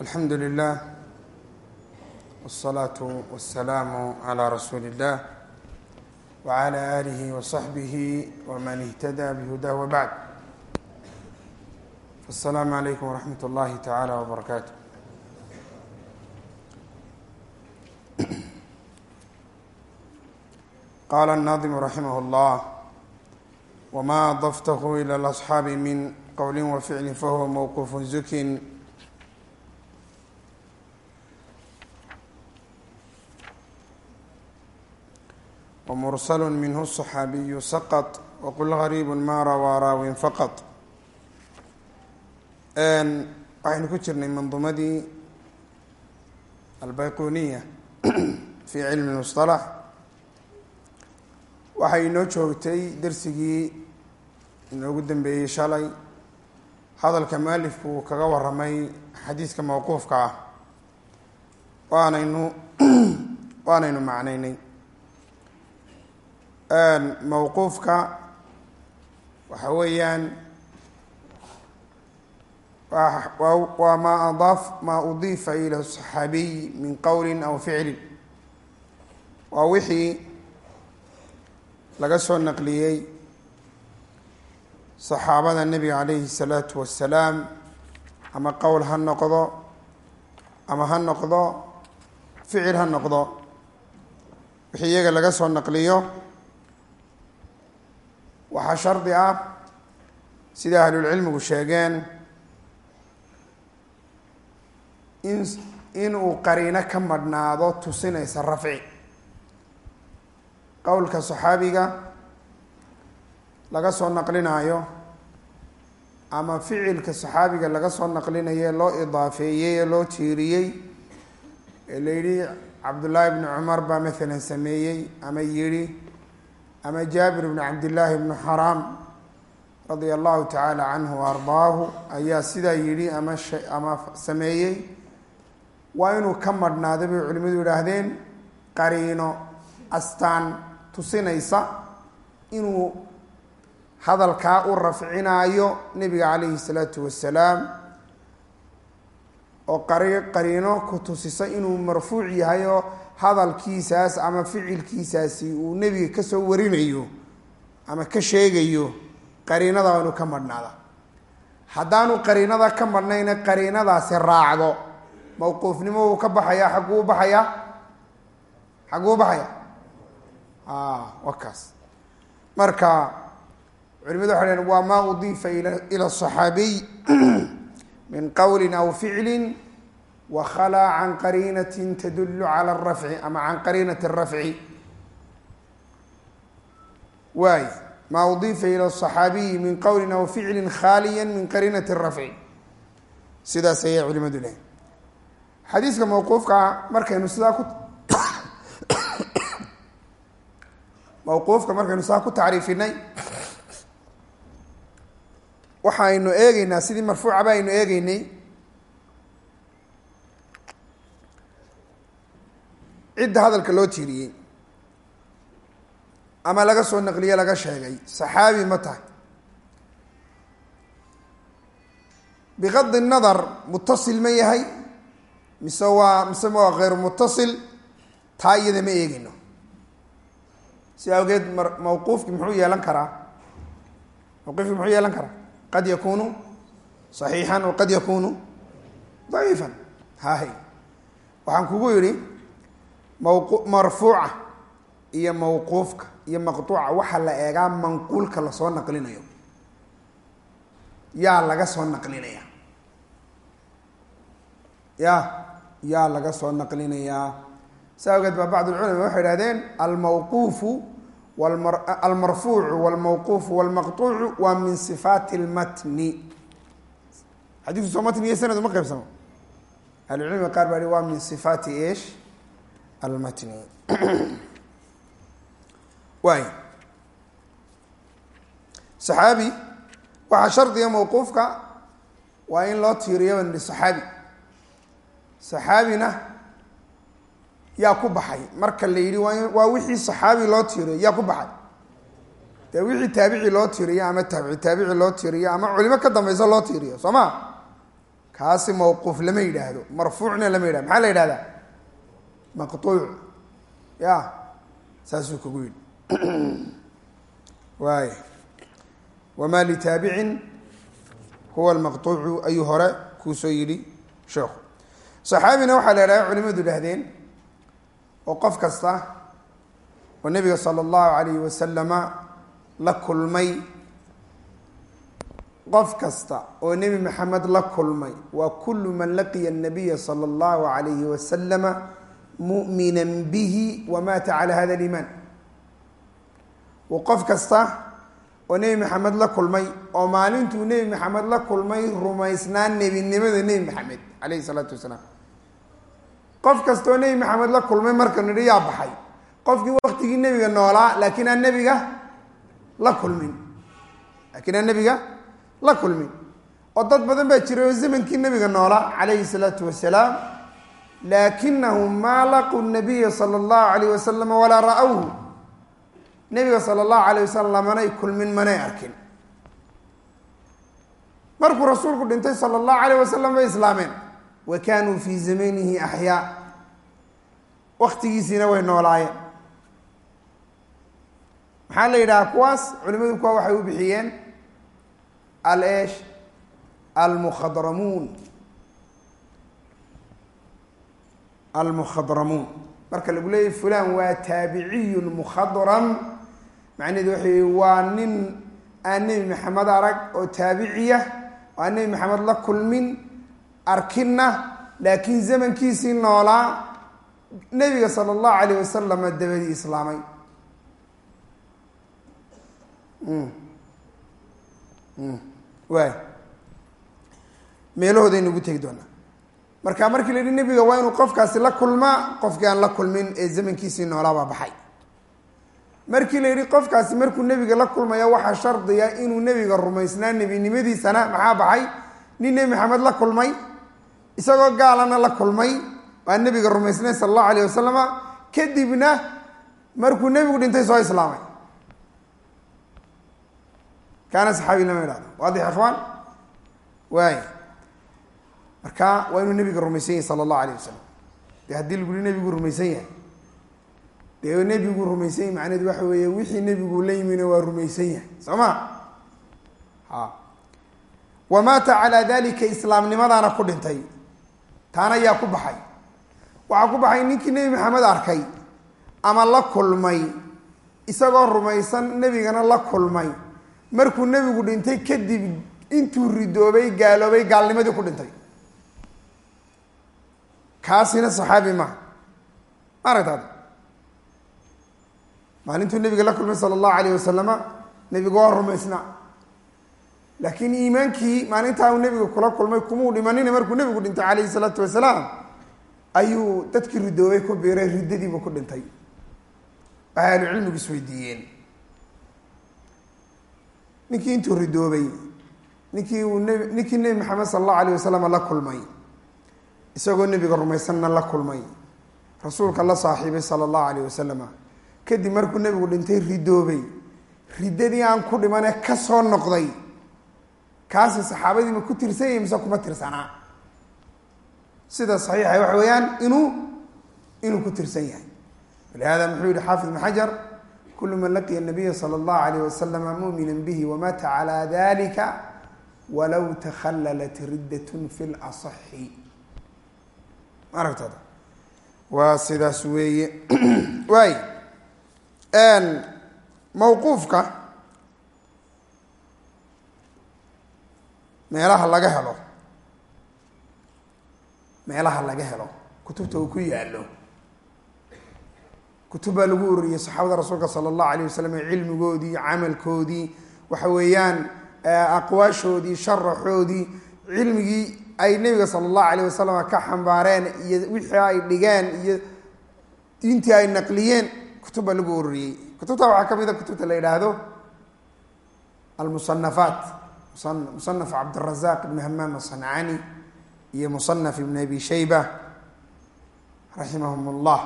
alxamdu lilah wالsalaatu wasalaamu calaa rasuuli اllah wcala aalihi wasaxbihi wman ihtada bhudah wabacd asalaamu calaykum waraxmat اllahi tacaala wbarakaatu qala الnaadimu raximah اllah wma adaftahu ilى اlasxaabi min qowli waficli fahuwa mowquuf zukin wmursl minhu الصxaabiyu saqط wqul gariib ma rawaa raawin faqط waxaynu ku jirnay mandumadii albayquniya fi cilmi اmusطalax waxay inoo joogtay dersigii inoogu dambeeyey shalay hadalka mualifku uu kaga waramay xadiiska mawquufka ah waanaynu waanaynu macnaynay mawquufka waxa weeyaan waa ma adaaf maa udiifa ila saxaabiy min qowli aw ficlin. Waa wixii laga soo naqliyey saxaabada nebiga calayhi الsalaatu wasalaam ama qowl ha noqdo ama ha noqdo ficil ha noqdo. Wixii iyaga laga soo naqliyo waxaa shardi ah sida ahlulcilmigu sheegeen in inuu qariino ka madhnaado tusinaysa rafci. Qowlka saxaabiga laga soo naqlinaayo ama ficilka saxaabiga laga soo naqlinayo loo idaafeeyey ee loo tiiriyey ee la yidhi cabdullaahi bni cumar baa maalan sameeyey ama yidhi ama jaabir bn cabdillaahi bnu xaraam radia allahu tacaala canhu ardaahu ayaa sidaa yidhi ama ama sameeyey waa inuu ka madhnaado bay culimadu yidhaahdeen qariino astaan tusinaysa inuu hadalkaa u rafcinaayo nebiga calayhi salaatu wasalaam oo qari qariino ku tusisa inuu marfuuc yahay oo hadalkiisaas ama ficilkiisaasi uu nebiga ka soo warinayo ama ka sheegayo qariinada waa ka madhnaada haddaanu qariinada ka madhnayna qariinadaasi raacdo mawquufnimo uu ka baxayaa xagguu baxayaa xagguu baxaya? Wa kaas marka culimadu waxay dhaheen waa maa udiifa ila صaxaabiy min qowli aw ficli wkhlaa can qariinati tadulu cala rafci ama can qariinati rafci waay maa udiifa ila صaxaabiyi min qowli aw ficli khaaliya min qariinati rafci sidaas ayay culimadu lehay xadiiska mawquufkaa markaynu sidaa ku mawquufka markaynu sidaa ku tacriifinay waxaynu eegeynaa sidii marfuucaba aynu eegeynay cidda hadalka loo tiiriyey ama laga soo naqliye laga sheegay saxaabi ma tahay. Bigadi nadar mutasil ma yahay mise waa mise waa kheyr mutasil taa iyada ma eegeyno si awgeed mawquufki muxuu yeelan karaa? Mawquufki muxuu yeelan karaa? Qad yakunu صaxiixan wa qad yakunu daciifan hahay waxaan kugu mawqu marfuuca iyo mawquufka iyo maqtuuca. Waxaa la eegaa manquulka la soo naqlinayo. Yaa laga soo naqlinaya. Ya yaa laga soo naqlinayaa sa awgeed baa bacd lculama waxay ihahdeen almawquufu almarfuucu walmawquufu walmaqtuucu waa min sifaati lmatni xadiisku soo matniyo sanad uma qaybsamo ahlucilmiga qaar baa hi waa min sifaati esh almatni waay saxaabi waxaa shardiga mawquufka waa in loo tiiriyo lisaxaabi saxaabina yaa ku baxay. marka la yidhi waa waa wixii saxaabi loo tiiriyo yaa ku baxay. dee wixii taabici loo tiiriyo ama taabici taabici loo tiiriyo ama culimo ka dambaysa loo tiiriyo soo ma? kaasi mawquuf lama yidhaahdo marfuucna lama yidhahdo maxaa la yidhahdaa maqtuuc ya saasuu kugu yidhi waay wamaa litaabicin huwa lmaqtuucu ayuu hore kuu soo yidhi sheekhu. Saxaabina waxaa la idhaha culimadu idhahdeen oo qof kasta oo nebiga sala allahu alayhi wasalama la kulmay qof kasta oo nebi maxamed la kulmay waa kullu man laqiya anabiya sala allahu alayhi wasalama mu'mina bihi wamaata calى hada اliimaan qof kasta oo nebi maxamed la kulmay oo maalintuu nebi maxamed la kulmay rumaysnaan nebinimada nebi maxamed alayhi salaatu wasalaam. Qof kasta oo nebi maxamed la kulmay marka nidhi yaa baxay. Qofkii waktigii nebiga noolaa laakiin aan nebiga la kulmin. Laakiin aan nebiga la kulmin. Oo dad badan baa jiray oo zamankii nebiga noolaa calayhi salaatu wasalaam laakinahum maa laquu nabiya sala allahu alayh wasalam walaa ra-whu nebiga sala allahu alayh wasalam lamanay kulmin manay arkin markuu rasuulku dhintay sala allahu alayh wasalam bay islaameen wa kaanuu fii zamanihi axyaa waktigiisiina way noolaayeen maxaa la yidhaha kuwaas culimadu kuwa waxay u bixiyeen al esh almukhadramuun almukhadramuun marka lagu leeyahy fulan waa taabiciyu lmukhadram macnaheedu waxay waa nin aan nebi maxamed arag oo taabiciya oo aan nebi maxamed la kulmin arkinna laakiin zamankiisii noolaa nebiga sala allahu alayh wasalama dabadii islaamay. Waay meelahoodaynu ugu tegi doonaa marka markii la yihi nebiga waa inuu qofkaasi la kulmaa qofkii aan la kulmin ee zamankiisii noolaabaa baxay. Markii la yidhi qofkaasi markuu nebiga la kulmaya waxaa shardiya inuu nebiga rumaysnaa nebinimadiisana maxaa baxay? Nin nebi maxamed la kulmay isagoo gaalana la kulmay waa nebiga rumaysnay sala allahu alayh wasalama kadibna markuu nebigu dhintay soo islaamay. Kaana saxaabi lama idhahdo waadix ikhwaan? Waay marka waa inuu nebiga rumaysan yahay sala allahu alayh wasalam dee haddii lagu yihi nebigu rumaysan yahay dee nebigu rumaysan yahay macnaheedu waxa weeye wixii nebigu la yimina waa rumaysan yahay. Soo ma? Ha. Wa maata calaa dalika islaamnimadaana ku dhintay. Taana yaa ku baxay. Waxaa ku baxay ninkii nebi maxamed arkay ama la kulmay. Isagoo rumaysan nebigana la kulmay. Markuu nebigu dhintay kadib intuu ridoobay gaaloobay gaalnimadii ku dhintay kaasina saxaabi maaha ma aragtaad maalintuu nebiga la kulmay sala allahu alayh wasalama nebigu waa rumaysnaa. Laakiin iimaankii maalintaa uu nebiga kula kulmay kumuu dhimanina markuu nebigu dhintay calayhi salaatu wasalaam ayuu dadkii ridoobay ku biiray riddadiibu ku dhintay. Waxay ahlucilmigu isweydiiyeen ninkii intuu ridoobay ninkii uu nb ninkii nebi maxamed sala allahu alayh wasalam la kulmay isagoo nebiga rumaysanna la kulmay. Rasuulka la saaxiibay sala allahu alayh wasalama kadib markuu nebigu dhintay ridoobay. Riddadii aan ku dhimane ka soo noqday. Kaasi saxaabadii ma ku tirsan yahay mise kuma tirsanaa? Sida saxiixa waxa weeyaan inuu inuu ku tirsan yahay walihada muxuu yihi xaafid ibn xajar kul man laqiya nabiya sala allahu alayh wasalama mumina bihi wamata calaa dalika walow takhallalat riddatun fi lasaxi ma aragtada waa sidaas weeye. Waay. Mawquufka meelaha laga helo meelaha laga helo kutubta uu ku yaallo kutub baa lagu ururiyey saxaabada rasuulka sala allahu alayh wasalam ee cilmigoodii camalkoodii waxa weeyaan aqwaashoodii sharaxoodii cilmigii ay nebiga sala allahu alayh wasalam ka xambaareen iyo wixii ay dhigeen iyo diintii ay naqliyeen kutub baa lagu ururiyey. Kutubta waxaa ka mid a kutubta la yidhaahdo almusanafaat musanaf cabdirazaq ibn hamaam asancani iyo musanaf ibn abi shayba raximahum llah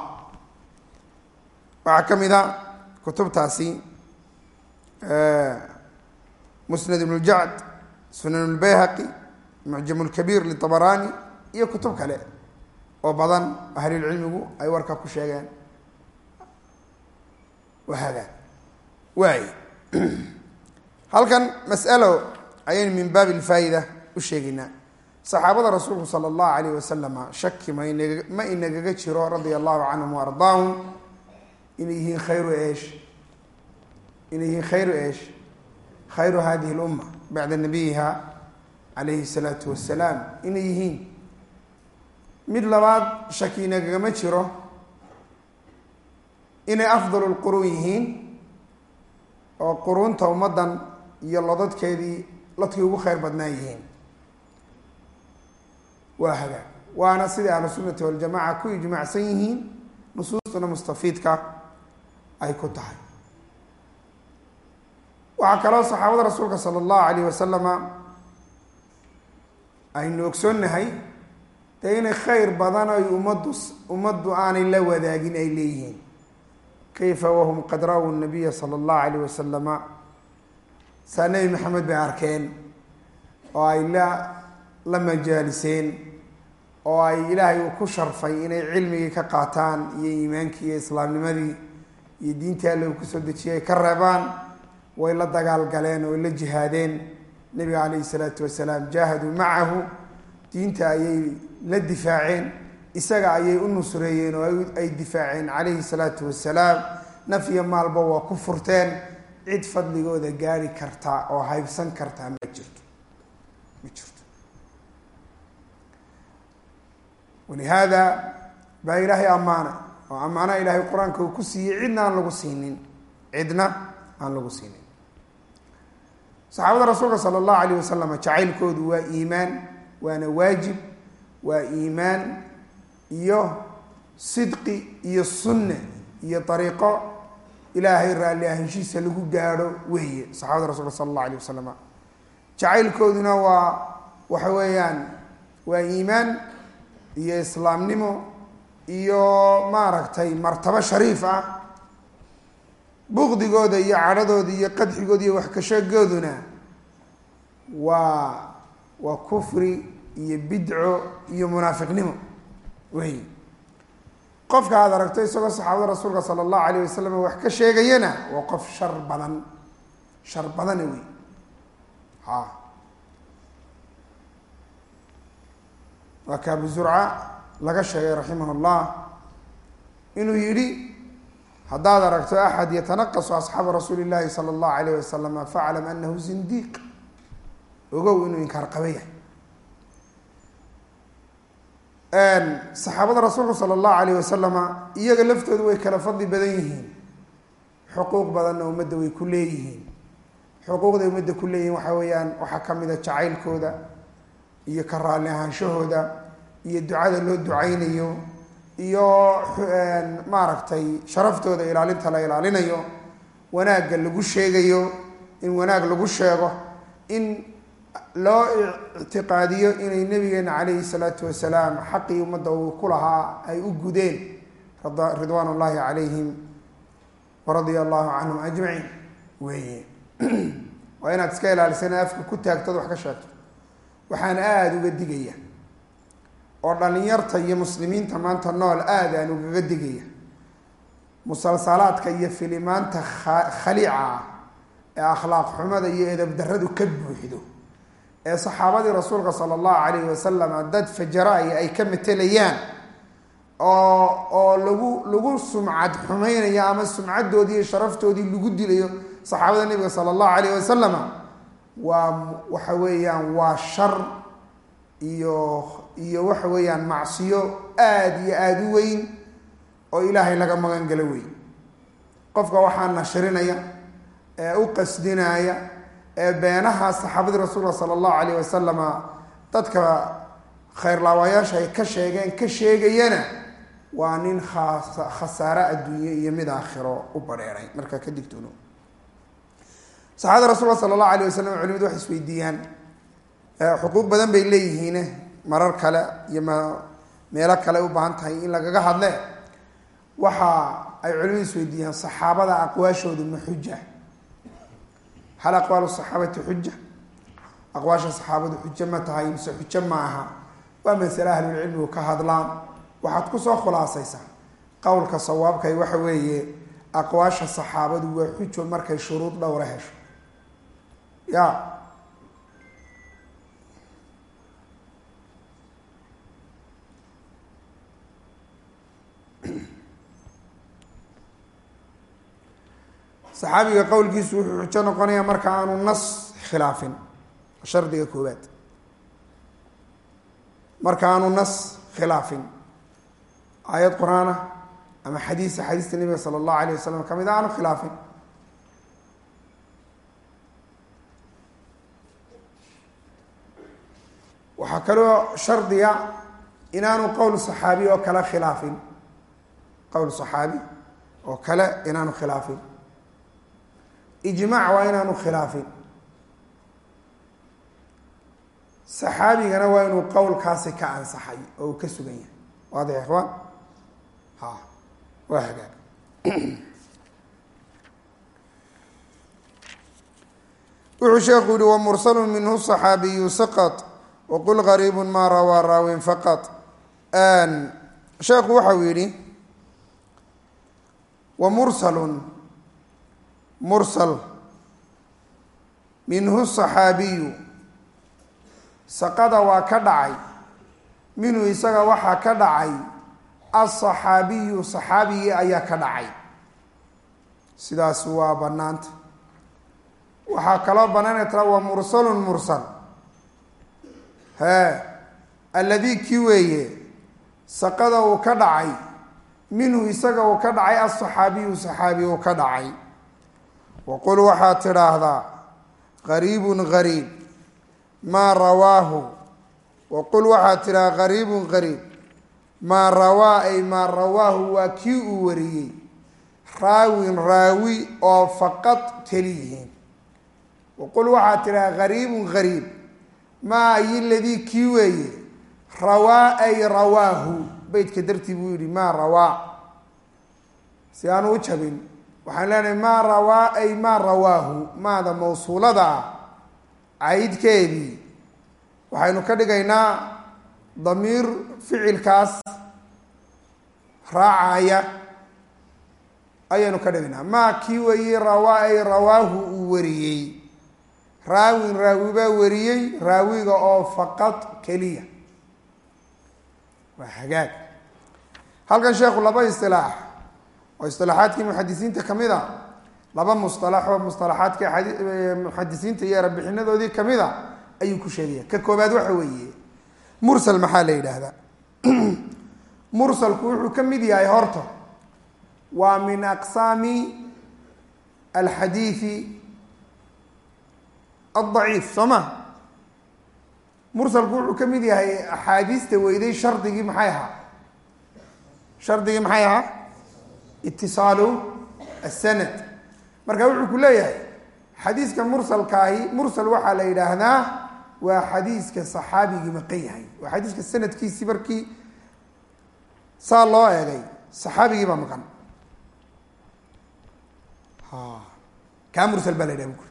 waxaa ka mid a kutubtaasi musnad ibn ljacd sunan lbayhaqi mucjam lkabiir litabaraani iyo kutub kale oo badan ahlulcilmigu ay warka ku sheegeen. Wahaada waay halkan mas'alo ayaynu min baabi lfaa'ida u sheegaynaa saxaabada rasuulku sala allahu alayh wasalama shaki ma inaga inagaga jiro radia allahu canhum wa inay yihiin khayru eesh inay yihiin khayru eesh khayru hadihi lumma bacda nabiyiha calayhi salaatu wasalaam inay yihiin. Mid labaad shaki inagagama jiro. Inay afdalu lquruun yihiin oo quruunta ummaddan iyo lodadkeedii ladkii ugu khayr badnaa yihiin. Waa hagaag waana sidai ahlu sunnati waljamaca ku ijmaacsan yihiin nusuustuna mustafiidka ay ku tahay. Waxaa kaloo saxaabada rasuulka sala allahu alayh wasalama aynu ogsoonnahay dee inay khayr badan ay ummaddu ummaddu aanay la wadaagin ay leeyihiin. Kayfa wahum qad ra-w nabiya sala allahu alayh wasalama saa nebi maxamed bay arkeen oo ay la la majaaliseen oo ay ilaahay uu ku sharfay inay cilmigii ka qaataan iyo iimaankii iyo islaamnimadii iyo diintii alle uu ku soo dejiyay ay ka reebaan way la dagaal galeen oo la jihaadeen nebiga calayhi salaatu wasalaam jaahaduu macahu diinta ayay la difaaceen isaga ayay u nusreeyeen oo ay difaaceen calayhi salaatu wasalaam. Naf iyo maalba waa ku furteen cid fadligooda gaari kartaa oo haybsan kartaa ma jirto ma jirto. Walihaada baa ilaahay ammaanay oo ammaana ilaahay qur'aanka uu ku siiyey cidna aan lagu siinin cidna aan lagu siinin saxaabada rasuulka sala allahu alayh wasalam jacaylkoodu waa iimaan waana waajib waa iimaan iyo sidqi iyo sunne iyo dariiqo ilaahay raalli ahaanshiisa lagu gaadho weeye saxaabada rasuulka sala allahu alayh wasalam jacaylkooduna waa waxa weeyaan waa iimaan iyo islaamnimo iyo maaragtay martabo shariif ah buqdigooda iyo cadhadooda iyo qadxigooda iyo waxkashagooduna waa waa kufri iyo bidco iyo munaafiqnimo wey. Qofka aad aragto isagoo saxaabada rasuulka sala allahu alayh wasalam wax ka sheegayana waa qof shar badan shar badana wey. Ha. Waa ka abu zurca laga sheegay raximah llah inuu yidhi haddaad aragto axad yatanaqasu asxaaba rasuuli llahi sala allahu alayh wasalama faclam anahu zindiiq. Ogow inuu inkaar qaba yahay. Saxaabada rasuulka sala allahu alayh wasalama iyaga laftoodu way kala fadli badan yihiin. Xuquuq badanna ummadda way ku leeyihiin. Xuquuqday ummadda ku leeyihiin waxaa weeyaan waxaa ka mid a jacaylkooda iyo ka raalli ahaanshahooda iyo ducada loo ducaynayo iyo maaragtay sharaftooda ilaalinta la ilaalinayo wanaagga lagu sheegayo in wanaag lagu sheego in loo ictiqaadiyo inay nabigeena calayhi salaatu wasalaam xaqii ummadda uu ku lahaa ay u gudeen ridwaan ullahi calayhim waradia allahu canhum ajmaciin weeye. Waa inaad iska ilaalisana afka ku taagtad wax ka sheegto. Waxaan aada uga digaya oo dhalinyarta iyo muslimiinta maanta nool aada aan ugaga digaya musalsalaadka iyo filimaanta khaliica ah ee akhlaaq xumada iyo edab darradu ka buuxdo. Ee saxaabadii rasuulka sala allahu calayhi wasalam dad fajara-ya ay ka matelayaan oo oo lagu lagu sumcad xumaynayo ama sumcaddoodii iyo sharaftoodii lagu dilayo saxaabada nebiga sala allahu calayh wasalama waa waxa weeyaan waa shar iyo iyo waxa weeyaan macsiyo aada iyo aada u weyn oo ilaahay laga magan galo wey qofka waxaa nashirinaya ee u qasdinaya ee beenaha saxaabadii rasuulka sala allahu calayh wasalama dadka khayrlaawayaasha ay ka sheegeen ka sheegayana waa nin khasaare adduunye iyo mid aakhiro u badheeray marka ka digtoono. Saxaabada rasuulka sala allahu alayh wasalam culimadu waxay isweydiiyaan. Xuquuq badan bay leeyihiine marar kale iyo meelo kale u baahan tahay in lagaga hadle waxa ay culimadu isweydiiyaan saxaabada aqwaashoodu ma xuja hal aqwaalu saxaabati xuja aqwaasha saxaabadu xujo ma tahay mise xujo ma aha? Waa masale ahlulcilmigu ka hadlaan. Waxaad ku soo khulaasaysaa qowlka sawaabkay waxa weeye aqwaasha saxaabadu waa xujo markay shuruud dhowra hesho. Ya saxaabiga qowlkiisu wuxuu xujo noqonaya marka aanu nas khilaafin shardiga koowaad. Marka aanu nas khilaafin aayad qur'aanah ama xadiis xadiista nabiga sala allahu alayh wasalam ka mid a aanu khilaafin. Waxaa kaloo shardiga inaanu qowl saxaabi oo kale khilaafin. Qowl saxaabi oo kale inaanu khilaafin ijmaac waa inaanu khilaafin saxaabigana waa inuu qowlkaasi ka ansaxay oo uu ka sugan yahay waadix ikhwaan ha waa hagaag wuxuu sheekhu yihi wamursalu minhu صaxaabiyu saqط waqul gariibu ma rawaa raawin faqط sheekhu waxau yihi wamursalun mursal minhu saxaabiyu saqada waa ka dhacay minhu isaga waxaa ka dhacay asaxaabiyu saxaabigii ayaa ka dhacay. Sidaas waa banaanta waxaa kaloo banaanay tala waa mursalun mursal. Hee alladii kii weeye saqada uu ka dhacay minhu isaga uu ka dhacay asaxaabiyu saxaabi uu ka dhacay waqul waxaad tidhaahdaa qariibun gariib maa rawaahu waqul waxaad tidhaahdaa qariibun qariib maa rawaa ay maa rawaahu waa kii uu wariyey raawin raawi oo faqad keliyihiin waqul waxaad tidhaha gariibun gariib maa ayi ladii kii weeye rawaa ay rawaahu beytka dartii buu yihi maa rawaa si aanu u jabin waxaan leenahay maa rawaa ay maa rawaahu maada mawsuulada caydkeedii. Waxaynu ka dhigaynaa damiir ficilkaas raacaya. Ayaynu ka dhigaynaa maa kii weeye rawaa ay rawaahu uu wariyey. Raawin raawi baa wariyey raawiga oo faqad keliya. Waa hagaag. Halkan sheekhu laba istilaax oo istilaaxaadkii muxadisiinta ka mid a laba musalax oo musalaxaadkii muxadisiinta iyo erebixinadoodii ka mid a ayuu ku sheegaya. Ka koobaad waxa weeye mursal maxaa la yidhaahdaa? Mursalku wuxuu ka mid yahay horta waa min aqsaami alxadiidi adaciif soo ma? Mursalku wuxuu ka mid yahay axaadiista weyday shardigii maxay ahaa? Shardigii maxay ahaa itisaalu asanad marka wuxuu ku leeyahay xadiiska mursalkaahi mursal waxaa la yidhaahdaa waa xadiiska saxaabigii maqan yahay. Waa xadiiska sanadkiisii markii saa loo eegay saxaabigii baa maqan kaa mursal baa la yidhaha bukuri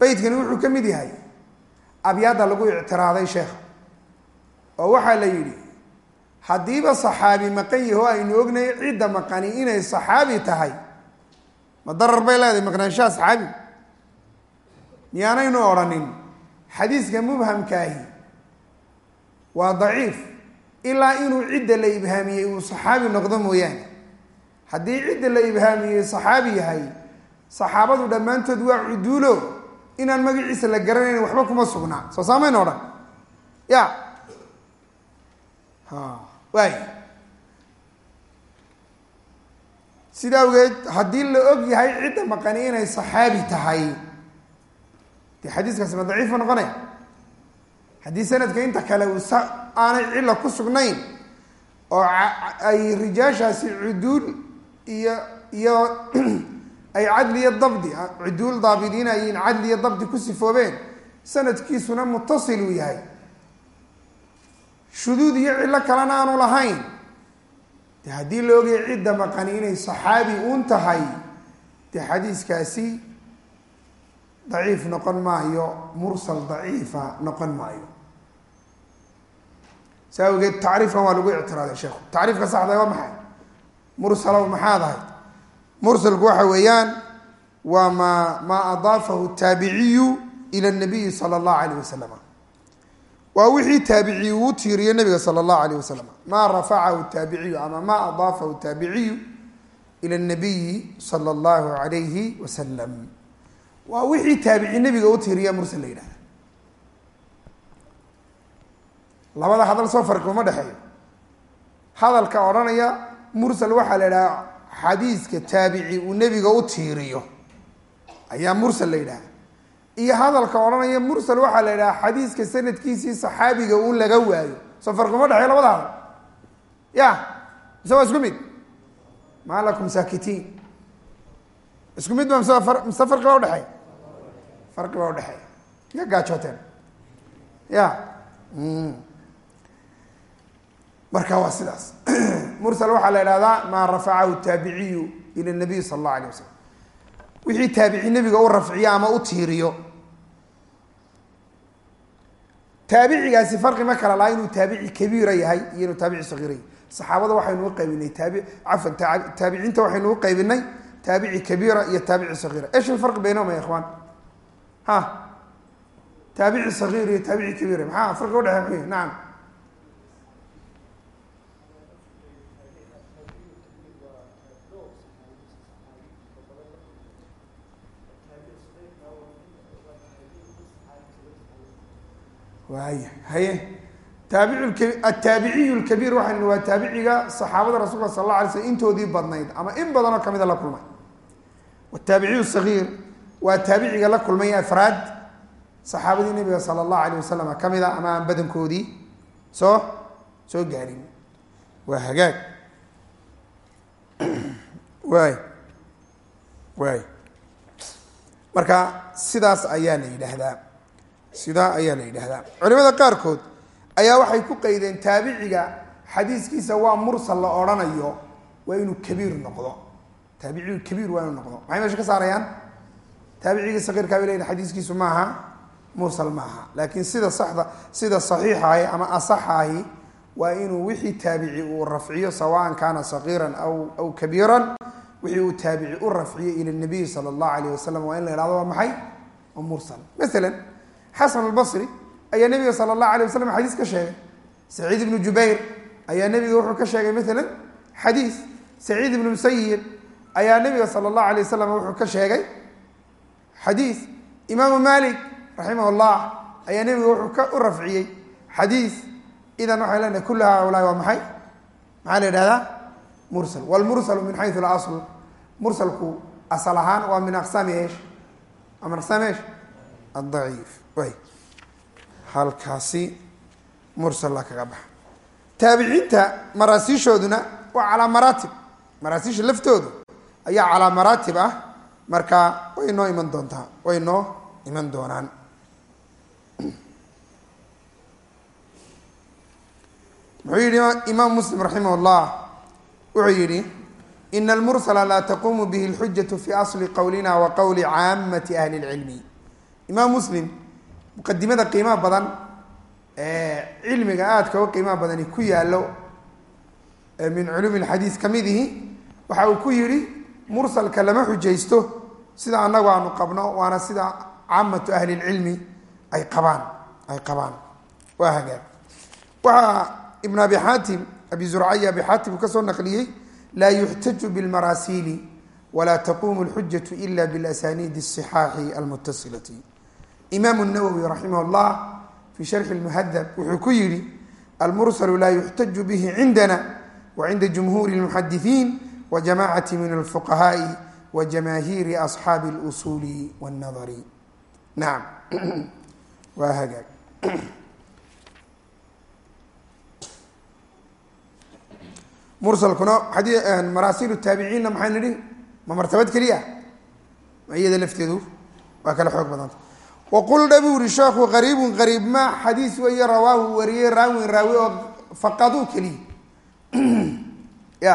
beytkani wuxuu ka mid yahay abyaadda lagu ictiraaday sheekha oo waxaa la yidhi haddiiba saxaabi maqan yaho aynu ognay cidda maqani inay saxaabi tahay. Ma darar bay leedahay maqnaanshaha saxaabi. Miyaanaynu odhanin xadiiska mubhamkaahi waa daciif ilaa inuu cidda la ibhaamiyey uu saxaabi noqdo mooyaane. Haddii cidda la ibhaamiyey saxaabi yahay saxaabadu dhammaantood waa cuduulo inaan magaciisa la garanayn waxba kuma sugnaa soo saamayna odhan ya waay sida awgeed haddii la og yahay cidda maqani inay saxaabi tahay dee xadiiskaasi ma daciif ma noqonaya haddii sanadka inta kale uu sa aanay cilla ku sugnayn oo ay rijaashaasi cuduul iyo iyo ay cadli iyo dabdi cuduul daabidiin ayin cadli iyo dabdi ku sifoobeen sanadkiisuna mutasil uu yahay shuduud iyo cillo kalena aanu lahayn. De haddii la ogaya cidda maqani inay saxaabi uun tahay dee xadiiskaasi daciif noqon maayo mursal daciifa noqon maayo. Saa awgeed tacriifkan waa lagu ictiraaday sheekhu tacriifka saxda waa maxay? Mursalow maxaad ahayd mursalku waxa weeyaan waa maa maa adaafahu taabiciyu ila nabiyi sala allahu alayh wasalam waa wixii taabiciy uu tiiriyo nabiga sala allahu alayh wasalam maa rafacahu taabiciyu ama maa adaafahu taabiciyu ila nabiyi sala allahu alayhi wasalam waa wixii taabici nebiga u tiiriya mursal la yidhahda labada hadal soo farqi uma dhexeeyo. Hadalka odhanaya mursal waxaa la yidhaha xadiiska taabici uu nebiga u tiiriyo. Ayaa mursal la yidhaha iyo hadalka odhanaya mursal waxaa la yidhaha xadiiska sanadkiisii saxaabiga uun laga waayo. Soo farqi uma dhexeeyo labada hadal ya mise waa isku mid? Maa lakum saakitiin. Isku mid ba mise mise farqi baa udhexeeya farqi baa udhexeeya ya gaajooteen. Ya marka waa sidaas. Mursal waxaa la idhahdaa maa rafacahu taabiciyu ila nabiy sala allahu alayh wasalam wixii taabici nebiga u rafciyo ama u tiiriyo taabicigaasi farqi ma kala laha inuu taabici kabiira yahay iyo inuu taabici sagiira yahay. Saxaabada waxaynu u qaybinay taabi cafan taabiciinta waxaynu u qaybinay taabici kabiira iyo taabici sagiira esh ilfarqi baynahuma ikhwaan ha? Taabici sagiir iyo taabici kabiira. Maxaa farqi udhexey muxuu yahy nacam waaya haye taabic ataabiciyu lkabiir waxaynu waa taabiciga saxaabada rasulka sal alla alay slm intoodii badnayd ama in badanoo kamida la kulmay. Wataabiciyu sagiir waa taabiciga la kulmay afraad saxaabadii nabiga sala allahu alayh wasalam a ama aan badankoodii soo soo gaarin. Waa hagaag. Waay waay marka sidaas ayaa la yidhaahdaa sidaa ayaa la yidhaahdaa culimada qaarkood ayaa waxay ku qaydeen taabiciga xadiiskiisa waa mursal la odhanayo waa inuu kabiir noqdo. Taabicigu kabiir waa inuu noqdo. Maxay meesha ka saarayaan? Taabicigii sakiirkaa bay leyihin xadiiskiisu maaha mursal maaha. Laakiin sida saxda sida saxiixahi ama asaxahi waa inuu wixii taabici uu rafciyo sawaan kaana sagiiran aw aw kabiiran wixii uu taabici u rafciyo ila nabiyi sala allahu alayh wasalam waa in la ihahdo waa maxay? Waa mursal. Masalan xasan albasri ayaa nabiga sala allahu alay wasalam xadiis ka sheegay. Saciid ibnu jubayr ayaa nabiga wuxuu ka sheegay maalan xadiis. Saciid ibnu musayib ayaa nabiga sala allahu alay wasalam wuxuu ka sheegay xadiis. Imaamu malik raximah llah ayaa nabiga wuxuu ka u rafciyey xadiis. Idan waxay leenahay kula haulaai waa maxay? Maxaa la yidhahdaa? Mursal. Wlmursalu min xayu lasl mursalku asal ahaan waa min aqsaami esh waa min aqsaami esh adaciif way halkaasi mursalla kaga baxa. Taabiciinta maraasiishooduna waa calaa maraatib. Maraasiisha laftoodu ayaa calaa maraatib ah. Marka way noo iman doontaa. Way noo iman doonaan. Muxuu yihi imaam muslim raximah llah wuxuu yihi ina almursala laa taquumu bihi lxujatu fi asli qowlina wa qowli caamati ahli اlcilmi imaam muslim muqadimada qiimaha badan ee cilmiga aadka uga qiimaha badani ku yaallo min culuumi lxadiis ka mid ihi waxa uu ku yidhi mursalka lama xujaysto sida annagu aanu qabno waana sida caamatu ahli lcilmi ay qabaan ay qabaan. Waa hagaag. Waxaa ibn abi xaatim abi zurcaya abi xaatim ka soo naqliyey laa yuxtaju bilmarasiili walaa taqumu lxujatu ila bilasaniidi asixaaxi almutasilati imaamu nawowi raximah llah fi sharxi lmuhadab wuxuu ku yihi almursalu laa yuxtaju bihi cindana wa cinda jumhuuri اlmuxadisiin wa jamacati min alfuqahaai wa jamaahiiri asxaabi اlusuuli wاnnadari nacam waa hagaag mursalkuna maraasiil taabiciinna maxay nidhi ma martabad keliya ma iyada lafteedu waa kala xoog badanta waqul buu yihi sheekhu qariibun qariib ma xadiis weeye rawaahu wariyey raawin raawi oo faqaduu keliya ya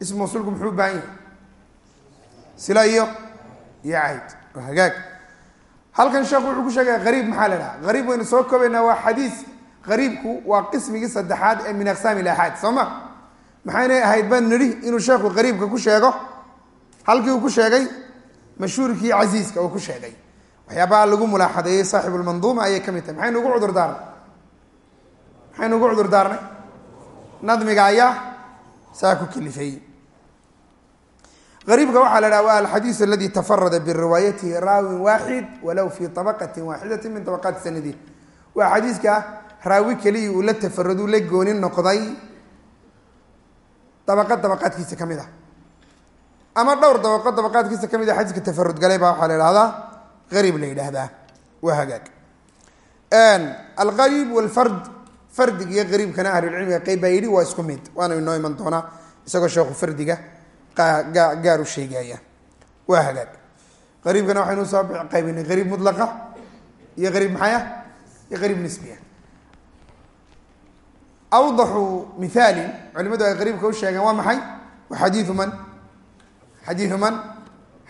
ism mawsuulku muxuu baahan yahay sila iyo iyo cayd hagaag halkan sheekhu wuxuu ku sheegaya hariib maxaa la dhaha hariib waynu soo koobaynaa waa xadiis hariibku waa qismigii saddexaad ee min aqsaami ilaxaad soo ma maxaynay ahayd baan nidhi inuu sheekhu hariibka ku sheego halkii uu ku sheegay mashhuurkii casiiska uu ku sheegay waxyaabaha lagu mulaaxadeeyey saaxibulmanduuma ayay ka mid tahay. Maxaynu ugu cudur daarnay maxaynu ugu cudur daarnay nadmiga ayaa saa ku kelifay ariibka waxaa la dhaha wa alxadiis aladi tafarada biriwaayatihi raawin waaxid walow fi abaqati waaxidati min abaqaati sanadi waa xadiiska raawi keliya uu la tafaradu la gooni noqday. Dabaqad dabaqaadkiisa ka mid a ama dhowr dabaqo dabaqaadkiisa ka mid a xadiiska tafarud galay baa waxaa la ihahdaa ariib la yidhaahdaa. Waa hagaag. Algariib walfard fardig iyo gariibkana ahlulcilmiga qeyb baa yidhi waa isku mid. Waana inoo iman doonaa isagoo sheekhu fardiga gaar u sheegaya waa hagaag. Qariibkana waxaynu soo qaybinay qariib mutlaqa iyo qariib maxay ah? Iyo qariib nisbiya awdaxu mithaalin culimadu ay qariibka u sheegeen waa maxay? Wa xadiiu man? Xadiiu man?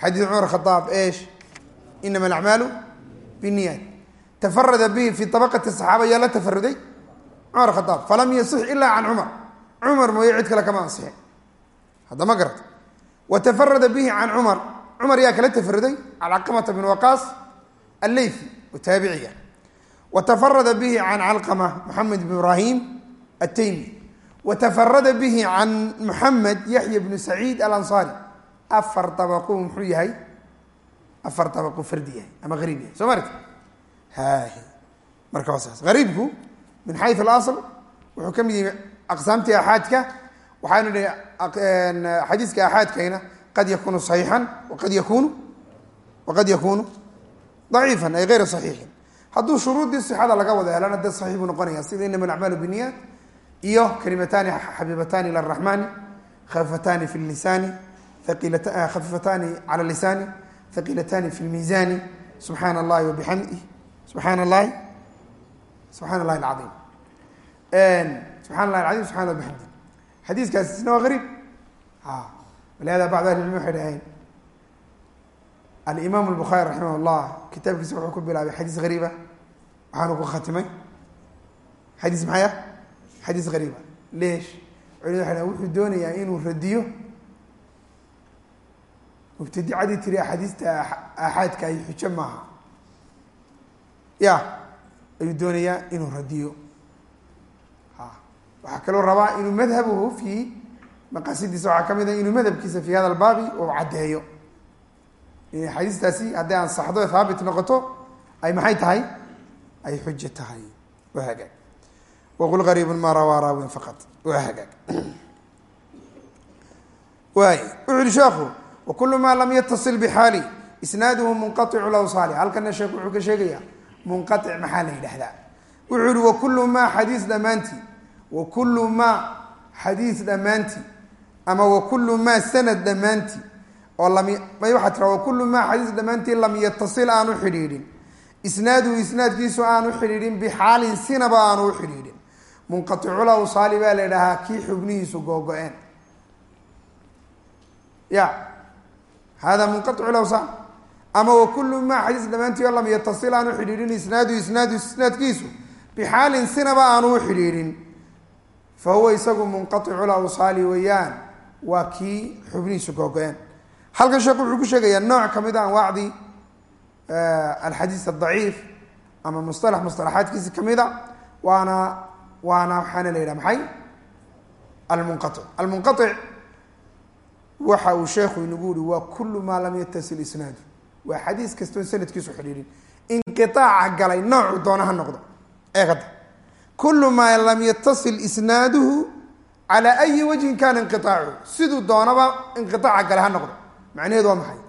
Xadiiu cumar khadaab esh inama alacmaalu binniyaat tafarada bihi fi abaqati saxaaba ayaa la tafaruday cumar khadaab falam yasix ilaa can cumar cumar mooye cid kale kama ansixin hadda ma garata wtafarada bihi can cumar cumar yaa kala tafaruday calqamata bn waqaas alleyfi oo taabiciga watafarada bihi can calqama moxamed bn ibrahim ataymi watafarada bihi can moxamed yaxya bnu saciid alansaari afar dabaqu muxuu yahay afar dabaqu fardi yahay ama ariib yahay soo marta hay marka waa saas ariibku min xayu alasl wuxuu ka mid yahay aqsaamtii axaadka waxaynu nihi xadiiska axaadkayna qad yakunu صaxiixan waqad yakunu waqad yakunu daciifan ay gayra صaxiixin hadduu shuruudii صixada laga wada helana dee saxiix buu noqonaya sida inama alacmaalu biniyat iyo kalimatani xabiibatani ila raxmani khafifatani fi lisaani khafifatani cala lisaani thaqilatani fi lmiisani subxaana allahi wabixamdih subxaana allahi subxana allahi alcaiim subxana allahi alcaiim subxana lah bixamdi xadiiskaas isna waa ariib walihada bacd ahli cilmi waxay dhaheen alimaam lbukhari raximah llah kitaabkiisa wuxuu ku bilaabay xadiis hariiba waxaanu ku khatimay. Xadiis maxay ah? Xadiis hariiba leesh. Culimad waa wuxuu doonayaa inuu radiyo mubtadicadii tiri axaadiista aaxaadka ay xujo maaha. Ya ayuu doonayaa inuu radiyo. Waxaa kaloo rabaa inuu madhabuhu fi maqaasidiisa waxaa ka mid a inuu madhabkiisa fi hada albaabi uu caddeeyo. Xadiistaasi hadday ansaxdo haabit noqoto ay maxay tahay? Ay xujo tahay. Waa hagaag. Waqul gariibun ma rawaa raawin faqad waa hagaag. Waay wuxu uhi sheekhu wakulu ma lam yatasil bixaali isnaaduhu munqaicu lawsaali halkana sheekh wuxuu ka sheegaya munqaic maxaa la yidhahdaa wuxuu yihi wakulu ma xadiis dhammaantii wakulu ma xadiis dhammaantii ama wakulu ma sanad dhammaantii oo lam waxaa tira wakulu ma xadiis dhammaantii lam yatasil aanu xidhiidhin. Isnaaduhu isnaadkiisu aanu xidhiidhin bixaalin sinaba aanu u xidhiidhin. Munqaiculawsaali baa la idhahaa kii xubnihiisu googo-een ya hada munqaiculawsaal ama wakulu ma xadiis dhammaantii oo lam yatasil aanu xidhiidhin isnaadu isnaadu isnaadkiisu bixaalin sinaba aanu xidhiidhin fa huwa isagu munqaicu lawsaali weeyaan waa kii xubnihiisu googo-een halkan sheekh wuxuu ku sheegayaa nooc ka mid a anwaacdii alxadiis adaciif ama musalax musalaxaadkiisi ka mid a waana waana waxaana la yidhaha maxay almunqaic almunqaic waxa uu sheekhu inagu yihi waa kulu maa lam yatasil isnaadu waa xadiis kastoon sanadkiisu xidhiidhin. Inqiaaca galay noocu doona ha noqdo. Eegada kulu maa lam yatasil isnaaduhu calaa ayi wajhin kana inqiaacuhu siduu doonaba inqiaaca gale ha noqdo. Macnaheedu waa maxay?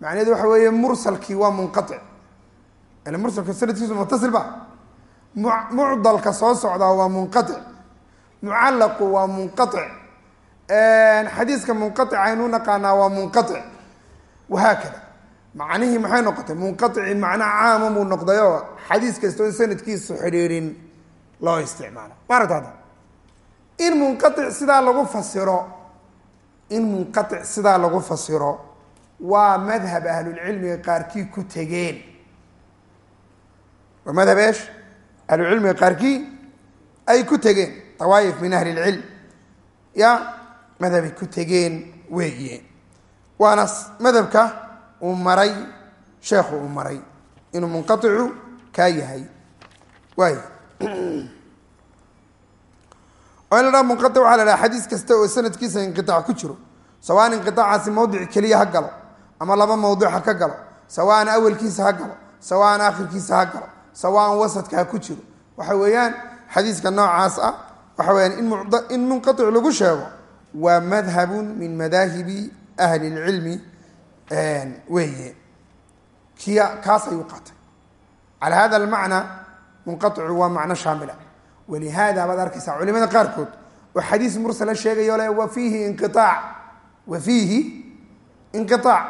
Macnaheedu waxa weeye mursalkii waa munqaic ila mursalka sanadkiisu mutasil ba? Mucdalka soo socdaa waa munqaic mucallaqu waa munqaic xadiiska munqaic aynu naqaanaa waa munqaic wahaakada macnihii maxay noqotay? Munqaici macno caama muu noqday oo xadiis kastoo sanadkiisu xidhiidhin loo isticmaalo. Maaragta in munqaic sidaa lagu fasiro in munqaic sidaa lagu fasiro waa madhab ahlulcilmiga qaarkii ku tegeen. Waa madhab eesh? Ahlucilmiga qaarkii ay ku tegeen. Tawaayif min ahli lcilm ya madhabay ku tegeen weeye waana madhabka uu maray sheekhu uu maray. Inuu munqaicu kaa yahay. Waay oo in munqaic waxaa la xadiis kasta oo sanadkiisa inqiaac ku jiro. Sawaan inqiaacaasi mawdic keliya ha galo ama laba mawdic ha ka galo. Sawaan awalkiisa ha galo sawaan akhirkiisa ha galo sawaan wasadka ha ku jiro. Waxa weeyaan xadiiska noocaas ah waxa weyaan in munqaic lagu sheego waa madhabun min madaahibi ahli lcilmi weeye. Kiya kaas ayuu qaatay. Cala hada almacna munqaicu waa macno shaamila walihada baad arkaysaa culimada qaarkood oo xadiis mursala sheegayo le wa fiihi wa fiihi inqiaac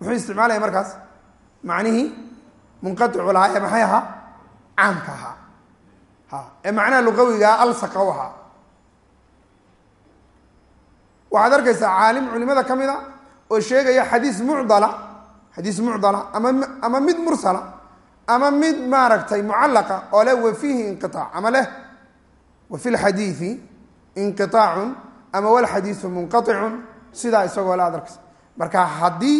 muxuu isticmaalaya markaas? Macnihii munqaicu lahaa ee maxay ahaa? Caamka ahaa. Ha. Ee macnaha luqawigaa alsaqa u ahaa waxaad arkaysaa caalim culimada ka mid a oo sheegaya xadiis mucdala xadiis mucdala ama ama mid mursala ama mid maaragtay mucallaqa oo leh wa fiihi inqiaac ama leh wa fi lxadiidi inqiaacun ama walxadiisu munqaicun sidaa isagoo le ad arkaysa. Marka haddii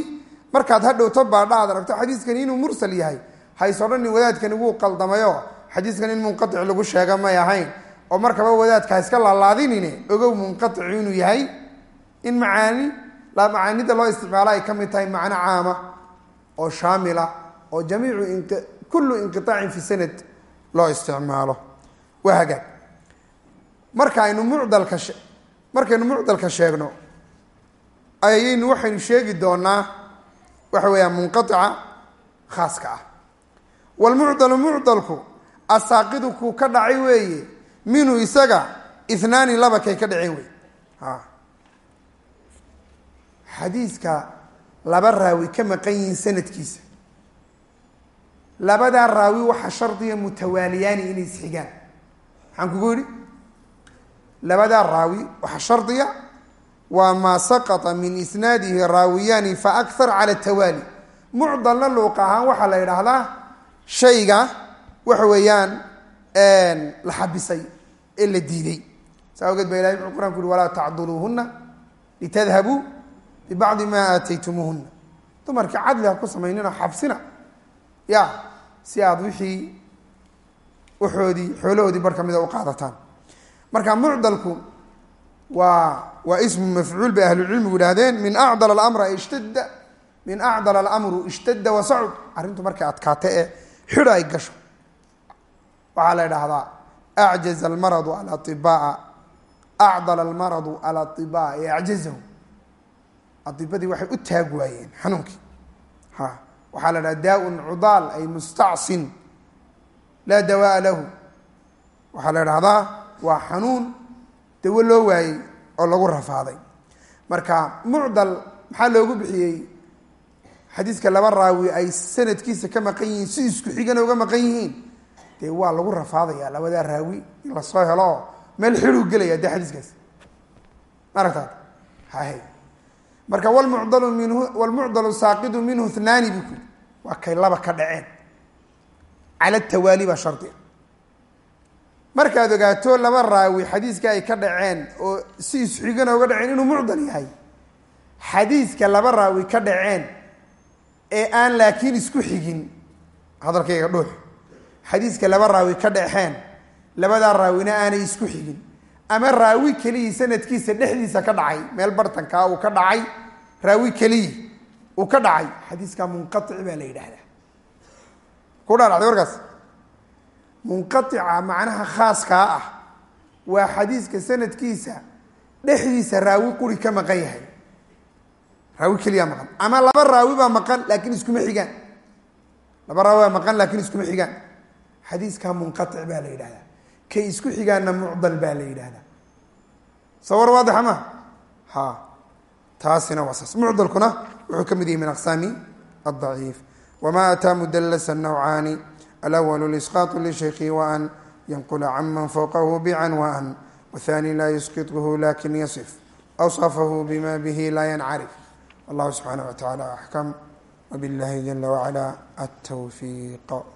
markaad hadhowto baadha ad aragto xadiiskani inuu mursal yahay hayso dhan wadaadkani wuu qaldamayo xadiiskan in munqaic lagu sheega may ahayn oo markaba wadaadka ha iska laalaadinine ogow munqaicu inuu yahay in macaani macaanida loo isticmaalo ay ka mid tahay macno caama oo shaamila oo jamiicu kullu inqiaacin fi sanad loo isticmaalo. Waa hagaag. Markaaynu mucdalka markaynu mucdalka sheegno ayaynu waxaynu sheegi doonaa waxa weeyaan munqaica khaaska ah. Wlmucdalu mucdalku asaaqidu kuu ka dhacay weeye minhu isaga inaani laba kay ka dhaceen wey xadiiska laba raawi ka maqan yihiin sanadkiisa. Labadaa raawi waxaa shardiya mutawaaliyaani inay isxigaan maxaan kugu yidhi labadaa raawi waxaa shardiya waa maa saqطa min isnaadihi raawiyaani faakar cala tawaali. Mucdalna luuq ahaan waxaa la yidhaahdaa shayga waxa weeyaan la xabisay ee la diiday saa awgeed ba ilahay wuxuu quraan ku uhi walaa tacduluuhuna litadhabuu bibacdi maa aataytumuuhuna dumarkii cadli ha ku samaynina xabsina. Ya si aada wixii waxoodii xoolahoodii bar ka mida u qaadataan. Marka mucdalku waa waa ismu mafcuul bay ahlucilmigu idhahdeen min acdal alamra ishtadda min acdal alamru ishtadda wasacud arrintu markay adkaata ee xidho ay gasho. Waxaa la idhaahdaa acjaza adibadii waxay u taag waayeen xanuunkii. Ha waxaa la dhaha daa-un cudaal ay mustacsin. Laa dawaa lahu. Waxaa la idhahdaa waa xanuun dawo loo waayey oo lagu rafaaday. Marka mucdal maxaa loogu bixiyey? Xadiiska laba raawi ay sanadkiisa ka maqan yihiin si isku xigana uga maqan yihiin. Dee waa lagu rafaadaya labadaa raawi in la soo helo oo meel xiduu gelaya dee xadiiskaas. Ma aragtaad hahe marka wlmucdalu minhu wlmucdalu saaqidu minhu hnaani bu kuli waa kay laba ka dhaceen. Cala tawaali baa shardiga markaad ogaato laba raawi xadiiska ay ka dhaceen oo si isxigana uga dhaceen inuu mucdal yahay. Xadiiska laba raawi ka dhaceen ee aan laakiin isku xigin. Hadalkayga dhuux xadiiska laba raawi ka dhaceen labadaa raawina aanay isku xigin ama raawi keliyii sanadkiisa dhexdiisa ka dhacay meel bartankaa uu ka dhacay raawi keliyi uu ka dhacay xadiiska munqaic baa la yidhaahdaa. Ku dhaadhacday warkaas. Munqaica macnaha khaaskaa ah waa xadiiska sanadkiisa dhexdiisa raawi quri ka maqan yahay. Raawi keliyaa maqan. Ama laba raawi baa maqan laakiin iskuma xigaan. Laba raawi baa maqan laakiin iskuma xigaan. Xadiiskaa munqaic baa la yidhahdaa kay isku xigaana mucdal baa la yidhaahdaa. Sawar waadixa ma ha. Taasina waa saas. Mucdalkuna wuxuu ka mid yahay min aqsaami addaciif. Wama ataa mudalasa nawcaani alawal lisqaatu lishayki waan yanqula canman fowqahu bicanwaan. Wathani laa yusqituhu laakiin yasif. Awsafahu bima bihi laa yancarif. Wallahu subxaanah wa tacala axkam wabillahi jala wacala atowfiiq